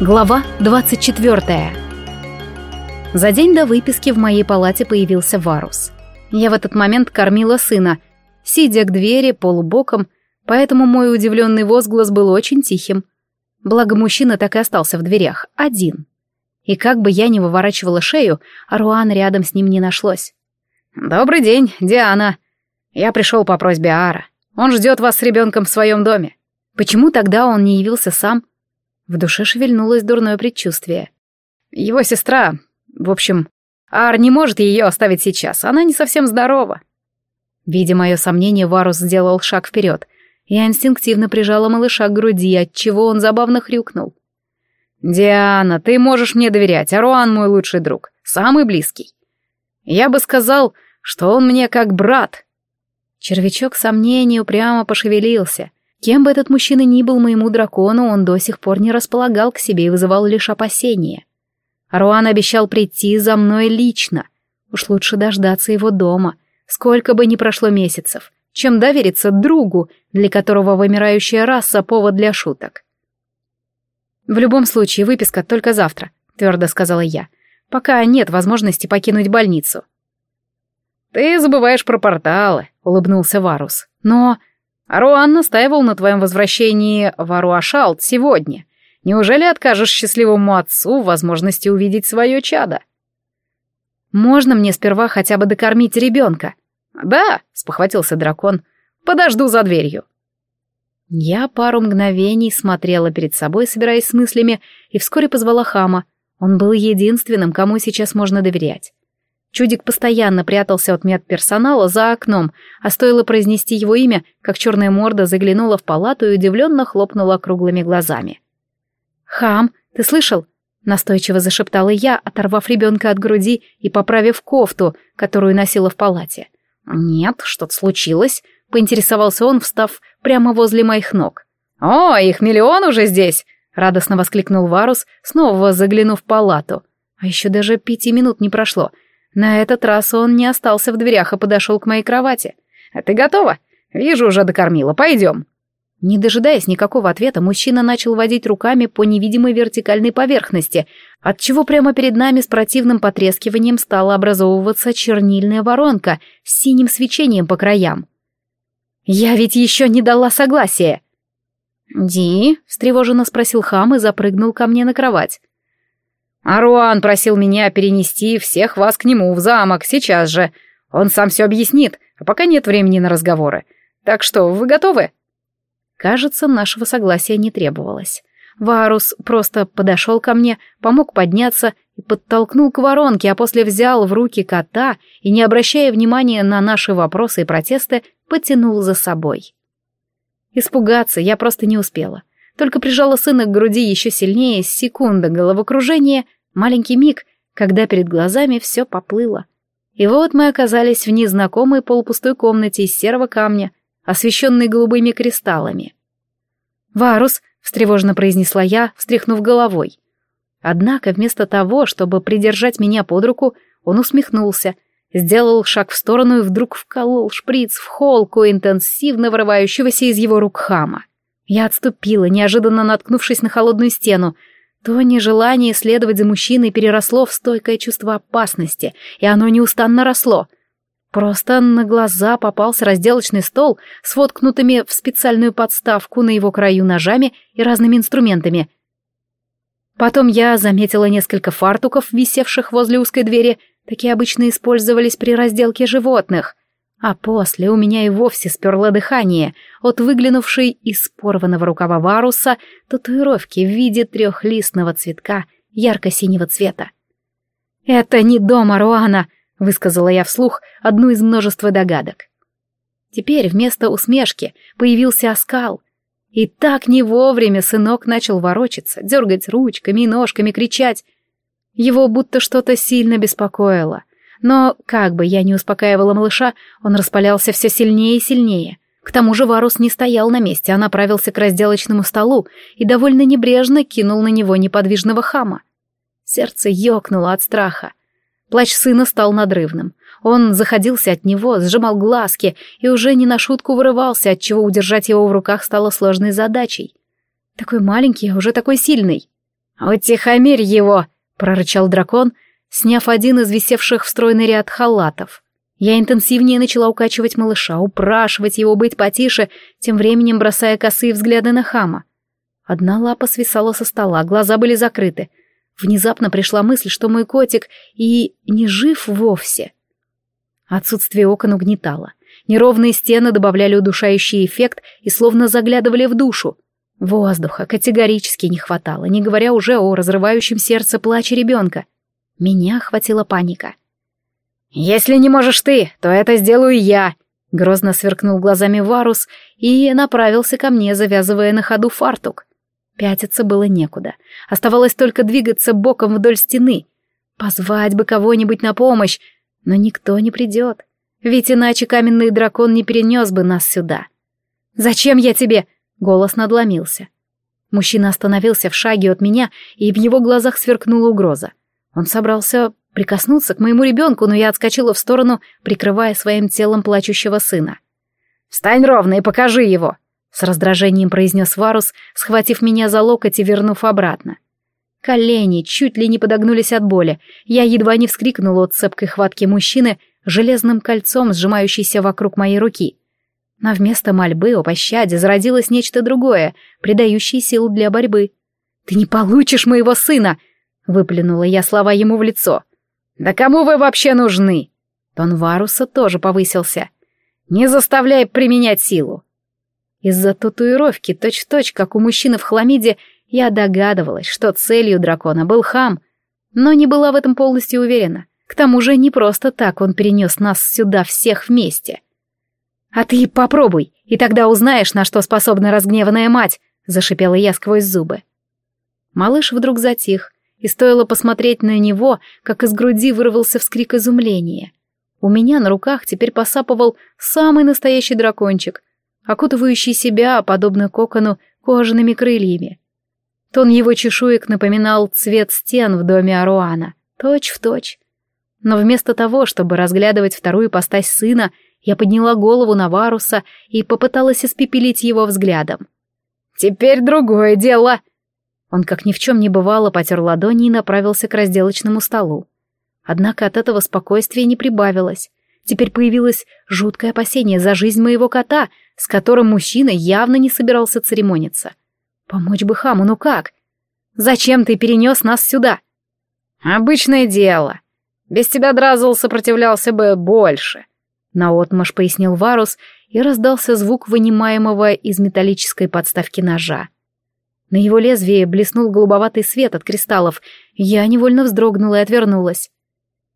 Глава 24. За день до выписки в моей палате появился Варус. Я в этот момент кормила сына, сидя к двери полубоком, поэтому мой удивленный возглас был очень тихим. Благо мужчина так и остался в дверях, один. И как бы я ни выворачивала шею, Руан рядом с ним не нашлось. «Добрый день, Диана. Я пришел по просьбе Ара. Он ждет вас с ребенком в своем доме. Почему тогда он не явился сам?» В душе шевельнулось дурное предчувствие. Его сестра... В общем, Ар не может ее оставить сейчас, она не совсем здорова. Видя мое сомнение, Варус сделал шаг вперед. Я инстинктивно прижала малыша к груди, отчего он забавно хрюкнул. «Диана, ты можешь мне доверять, а Руан мой лучший друг, самый близкий. Я бы сказал, что он мне как брат». Червячок сомнения упрямо пошевелился. Кем бы этот мужчина ни был моему дракону, он до сих пор не располагал к себе и вызывал лишь опасения. Руан обещал прийти за мной лично. Уж лучше дождаться его дома, сколько бы ни прошло месяцев, чем довериться другу, для которого вымирающая раса — повод для шуток. «В любом случае, выписка только завтра», — твердо сказала я, «пока нет возможности покинуть больницу». «Ты забываешь про порталы», — улыбнулся Варус. «Но...» Аруан настаивал на твоем возвращении в Аруашалт сегодня. Неужели откажешь счастливому отцу возможности увидеть свое чадо? Можно мне сперва хотя бы докормить ребенка? Да, спохватился дракон. Подожду за дверью. Я пару мгновений смотрела перед собой, собираясь с мыслями, и вскоре позвала Хама. Он был единственным, кому сейчас можно доверять. Чудик постоянно прятался от медперсонала за окном, а стоило произнести его имя, как черная морда заглянула в палату и удивленно хлопнула круглыми глазами. «Хам, ты слышал?» — настойчиво зашептала я, оторвав ребенка от груди и поправив кофту, которую носила в палате. «Нет, что-то случилось», — поинтересовался он, встав прямо возле моих ног. «О, их миллион уже здесь!» — радостно воскликнул Варус, снова заглянув в палату. А еще даже пяти минут не прошло — на этот раз он не остался в дверях и подошел к моей кровати. «А ты готова? Вижу, уже докормила. Пойдем». Не дожидаясь никакого ответа, мужчина начал водить руками по невидимой вертикальной поверхности, отчего прямо перед нами с противным потрескиванием стала образовываться чернильная воронка с синим свечением по краям. «Я ведь еще не дала согласия!» «Ди?» — встревоженно спросил хам и запрыгнул ко мне на кровать. Аруан просил меня перенести всех вас к нему в замок сейчас же. Он сам все объяснит, а пока нет времени на разговоры. Так что, вы готовы?» Кажется, нашего согласия не требовалось. Варус просто подошел ко мне, помог подняться и подтолкнул к воронке, а после взял в руки кота и, не обращая внимания на наши вопросы и протесты, потянул за собой. Испугаться я просто не успела. Только прижала сына к груди еще сильнее, секунда головокружения, Маленький миг, когда перед глазами все поплыло. И вот мы оказались в незнакомой полупустой комнате из серого камня, освещенной голубыми кристаллами. «Варус!» — встревоженно произнесла я, встряхнув головой. Однако вместо того, чтобы придержать меня под руку, он усмехнулся, сделал шаг в сторону и вдруг вколол шприц в холку интенсивно вырывающегося из его рук хама. Я отступила, неожиданно наткнувшись на холодную стену, то нежелание следовать за мужчиной переросло в стойкое чувство опасности, и оно неустанно росло. Просто на глаза попался разделочный стол с воткнутыми в специальную подставку на его краю ножами и разными инструментами. Потом я заметила несколько фартуков, висевших возле узкой двери, такие обычно использовались при разделке животных — а после у меня и вовсе сперло дыхание от выглянувшей из порванного рукава варуса татуировки в виде трехлистного цветка ярко-синего цвета. «Это не дом Аруана», — высказала я вслух одну из множества догадок. Теперь вместо усмешки появился оскал. И так не вовремя сынок начал ворочаться, дергать ручками и ножками, кричать. Его будто что-то сильно беспокоило — но, как бы я ни успокаивала малыша, он распалялся все сильнее и сильнее. К тому же Варус не стоял на месте, а направился к разделочному столу и довольно небрежно кинул на него неподвижного хама. Сердце ёкнуло от страха. Плач сына стал надрывным. Он заходился от него, сжимал глазки и уже не на шутку вырывался, отчего удержать его в руках стало сложной задачей. Такой маленький, а уже такой сильный. «Утихомирь его!» — прорычал дракон, сняв один из висевших в стройный ряд халатов. Я интенсивнее начала укачивать малыша, упрашивать его быть потише, тем временем бросая косые взгляды на хама. Одна лапа свисала со стола, глаза были закрыты. Внезапно пришла мысль, что мой котик и не жив вовсе. Отсутствие окон угнетало. Неровные стены добавляли удушающий эффект и словно заглядывали в душу. Воздуха категорически не хватало, не говоря уже о разрывающем сердце плаче ребенка. Меня охватила паника. «Если не можешь ты, то это сделаю я!» Грозно сверкнул глазами Варус и направился ко мне, завязывая на ходу фартук. Пятиться было некуда. Оставалось только двигаться боком вдоль стены. Позвать бы кого-нибудь на помощь, но никто не придет. Ведь иначе каменный дракон не перенес бы нас сюда. «Зачем я тебе?» — голос надломился. Мужчина остановился в шаге от меня, и в его глазах сверкнула угроза. Он собрался прикоснуться к моему ребенку, но я отскочила в сторону, прикрывая своим телом плачущего сына. «Встань ровно и покажи его!» — с раздражением произнес Варус, схватив меня за локоть и вернув обратно. Колени чуть ли не подогнулись от боли. Я едва не вскрикнула от цепкой хватки мужчины, железным кольцом сжимающейся вокруг моей руки. Но вместо мольбы о пощаде зародилось нечто другое, придающее сил для борьбы. «Ты не получишь моего сына!» — выплюнула я слова ему в лицо. «Да кому вы вообще нужны?» Тон Варуса тоже повысился. «Не заставляй применять силу». Из-за татуировки, точь-в-точь, как у мужчины в хламиде, я догадывалась, что целью дракона был хам, но не была в этом полностью уверена. К тому же не просто так он перенес нас сюда всех вместе. «А ты попробуй, и тогда узнаешь, на что способна разгневанная мать», — зашипела я сквозь зубы. Малыш вдруг затих, и стоило посмотреть на него, как из груди вырвался вскрик изумления. У меня на руках теперь посапывал самый настоящий дракончик, окутывающий себя, подобно кокону, кожаными крыльями. Тон его чешуек напоминал цвет стен в доме Аруана, точь в точь. Но вместо того, чтобы разглядывать вторую постась сына, я подняла голову на Варуса и попыталась испепелить его взглядом. «Теперь другое дело!» Он, как ни в чем не бывало, потер ладони и направился к разделочному столу. Однако от этого спокойствия не прибавилось. Теперь появилось жуткое опасение за жизнь моего кота, с которым мужчина явно не собирался церемониться. Помочь бы хаму, ну как? Зачем ты перенес нас сюда? Обычное дело. Без тебя Дразл сопротивлялся бы больше. Наотмашь пояснил Варус, и раздался звук вынимаемого из металлической подставки ножа. На его лезвии блеснул голубоватый свет от кристаллов. Я невольно вздрогнула и отвернулась.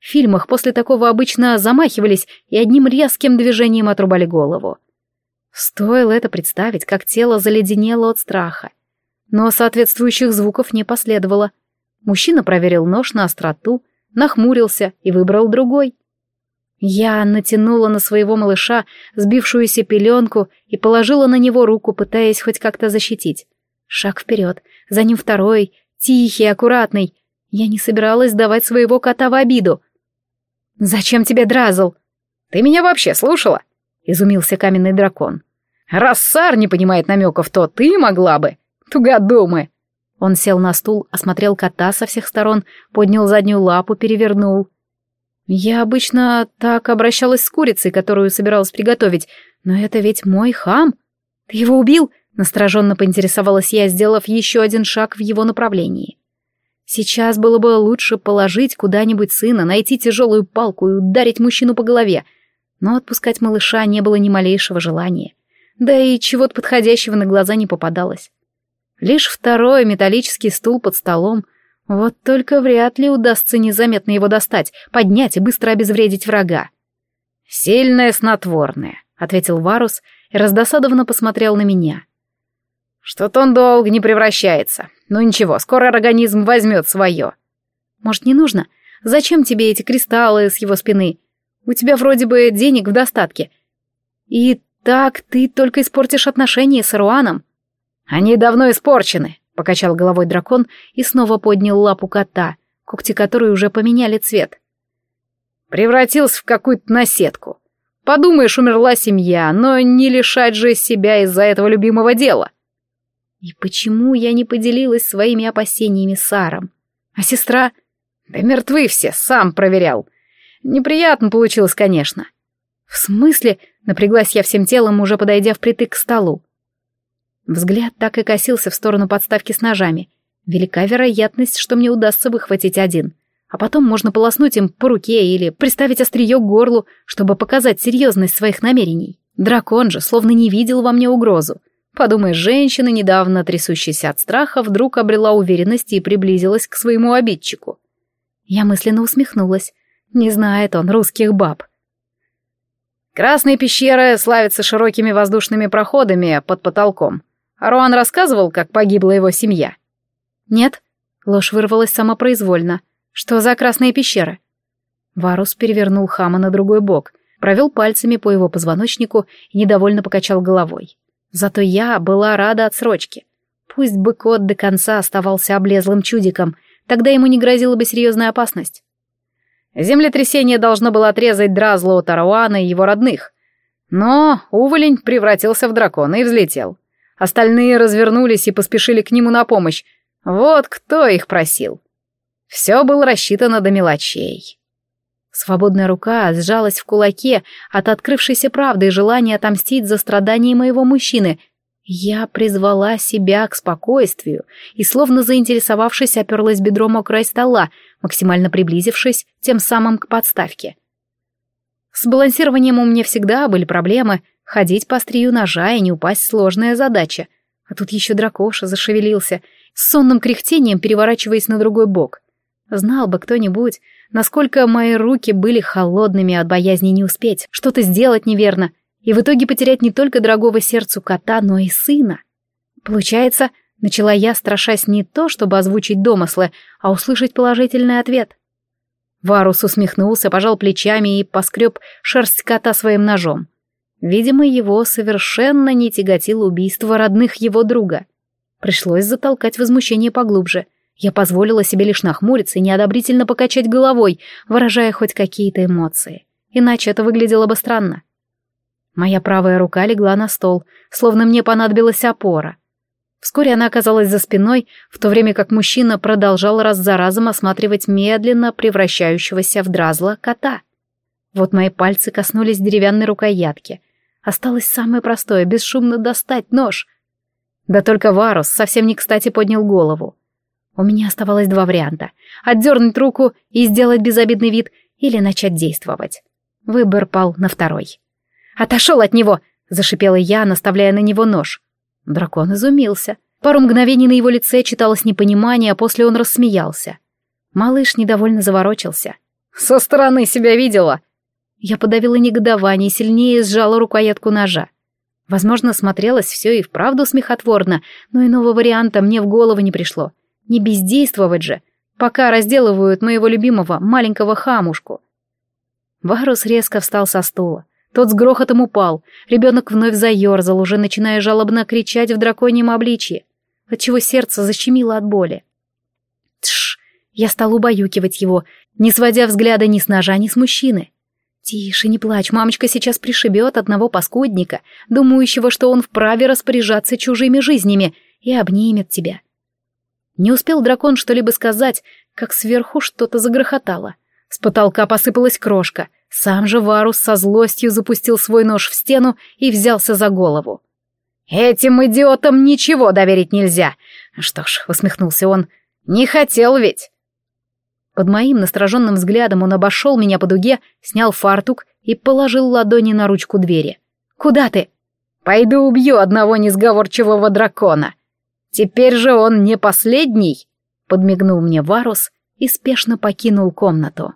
В фильмах после такого обычно замахивались и одним резким движением отрубали голову. Стоило это представить, как тело заледенело от страха. Но соответствующих звуков не последовало. Мужчина проверил нож на остроту, нахмурился и выбрал другой. Я натянула на своего малыша сбившуюся пеленку и положила на него руку, пытаясь хоть как-то защитить. Шаг вперед, за ним второй, тихий, аккуратный. Я не собиралась давать своего кота в обиду. «Зачем тебе дразл?» «Ты меня вообще слушала?» — изумился каменный дракон. «Раз Сар не понимает намеков, то ты могла бы. Тугодумы!» Он сел на стул, осмотрел кота со всех сторон, поднял заднюю лапу, перевернул. «Я обычно так обращалась с курицей, которую собиралась приготовить, но это ведь мой хам. Ты его убил?» Настороженно поинтересовалась я, сделав еще один шаг в его направлении. Сейчас было бы лучше положить куда-нибудь сына, найти тяжелую палку и ударить мужчину по голове, но отпускать малыша не было ни малейшего желания. Да и чего-то подходящего на глаза не попадалось. Лишь второй металлический стул под столом. Вот только вряд ли удастся незаметно его достать, поднять и быстро обезвредить врага. «Сильное снотворное», — ответил Варус и раздосадованно посмотрел на меня. Что-то он долго не превращается. Ну ничего, скоро организм возьмет свое. Может, не нужно? Зачем тебе эти кристаллы с его спины? У тебя вроде бы денег в достатке. И так ты только испортишь отношения с Руаном. Они давно испорчены, покачал головой дракон и снова поднял лапу кота, когти которой уже поменяли цвет. Превратился в какую-то наседку. Подумаешь, умерла семья, но не лишать же себя из-за этого любимого дела. И почему я не поделилась своими опасениями с Саром? А сестра? Да мертвы все, сам проверял. Неприятно получилось, конечно. В смысле? Напряглась я всем телом, уже подойдя впритык к столу. Взгляд так и косился в сторону подставки с ножами. Велика вероятность, что мне удастся выхватить один. А потом можно полоснуть им по руке или приставить острие к горлу, чтобы показать серьезность своих намерений. Дракон же словно не видел во мне угрозу. Подумаешь, женщина, недавно трясущаяся от страха, вдруг обрела уверенность и приблизилась к своему обидчику. Я мысленно усмехнулась. Не знает он русских баб. Красные пещеры славятся широкими воздушными проходами под потолком. Аруан рассказывал, как погибла его семья. Нет, ложь вырвалась самопроизвольно. Что за красные пещеры? Варус перевернул хама на другой бок, провел пальцами по его позвоночнику и недовольно покачал головой. Зато я была рада отсрочке. Пусть бы кот до конца оставался облезлым чудиком, тогда ему не грозила бы серьезная опасность. Землетрясение должно было отрезать Дразло от Аруана и его родных. Но уволень превратился в дракона и взлетел. Остальные развернулись и поспешили к нему на помощь. Вот кто их просил. Все было рассчитано до мелочей. Свободная рука сжалась в кулаке от открывшейся правды и желания отомстить за страдания моего мужчины. Я призвала себя к спокойствию и, словно заинтересовавшись, оперлась бедром о край стола, максимально приблизившись тем самым к подставке. С балансированием у меня всегда были проблемы, ходить по острию ножа и не упасть — сложная задача. А тут еще дракоша зашевелился, с сонным кряхтением переворачиваясь на другой бок. Знал бы кто-нибудь, насколько мои руки были холодными от боязни не успеть, что-то сделать неверно, и в итоге потерять не только дорогого сердцу кота, но и сына. Получается, начала я, страшась не то, чтобы озвучить домыслы, а услышать положительный ответ. Варус усмехнулся, пожал плечами и поскреб шерсть кота своим ножом. Видимо, его совершенно не тяготило убийство родных его друга. Пришлось затолкать возмущение поглубже — я позволила себе лишь нахмуриться и неодобрительно покачать головой, выражая хоть какие-то эмоции. Иначе это выглядело бы странно. Моя правая рука легла на стол, словно мне понадобилась опора. Вскоре она оказалась за спиной, в то время как мужчина продолжал раз за разом осматривать медленно превращающегося в дразла кота. Вот мои пальцы коснулись деревянной рукоятки. Осталось самое простое — бесшумно достать нож. Да только Варус совсем не кстати поднял голову. У меня оставалось два варианта — отдернуть руку и сделать безобидный вид или начать действовать. Выбор пал на второй. «Отошел от него!» — зашипела я, наставляя на него нож. Дракон изумился. Пару мгновений на его лице читалось непонимание, а после он рассмеялся. Малыш недовольно заворочился. «Со стороны себя видела!» Я подавила негодование и сильнее сжала рукоятку ножа. Возможно, смотрелось все и вправду смехотворно, но иного варианта мне в голову не пришло. Не бездействовать же, пока разделывают моего любимого маленького хамушку. Варус резко встал со стула. Тот с грохотом упал. Ребенок вновь заерзал, уже начиная жалобно кричать в драконьем обличье, отчего сердце защемило от боли. Тш! Я стал убаюкивать его, не сводя взгляда ни с ножа, ни с мужчины. «Тише, не плачь, мамочка сейчас пришибет одного паскудника, думающего, что он вправе распоряжаться чужими жизнями, и обнимет тебя. Не успел дракон что-либо сказать, как сверху что-то загрохотало. С потолка посыпалась крошка. Сам же Варус со злостью запустил свой нож в стену и взялся за голову. «Этим идиотам ничего доверить нельзя!» «Что ж», — усмехнулся он, — «не хотел ведь!» Под моим настороженным взглядом он обошел меня по дуге, снял фартук и положил ладони на ручку двери. «Куда ты?» «Пойду убью одного несговорчивого дракона!» Теперь же он не последний, подмигнул мне Варус и спешно покинул комнату.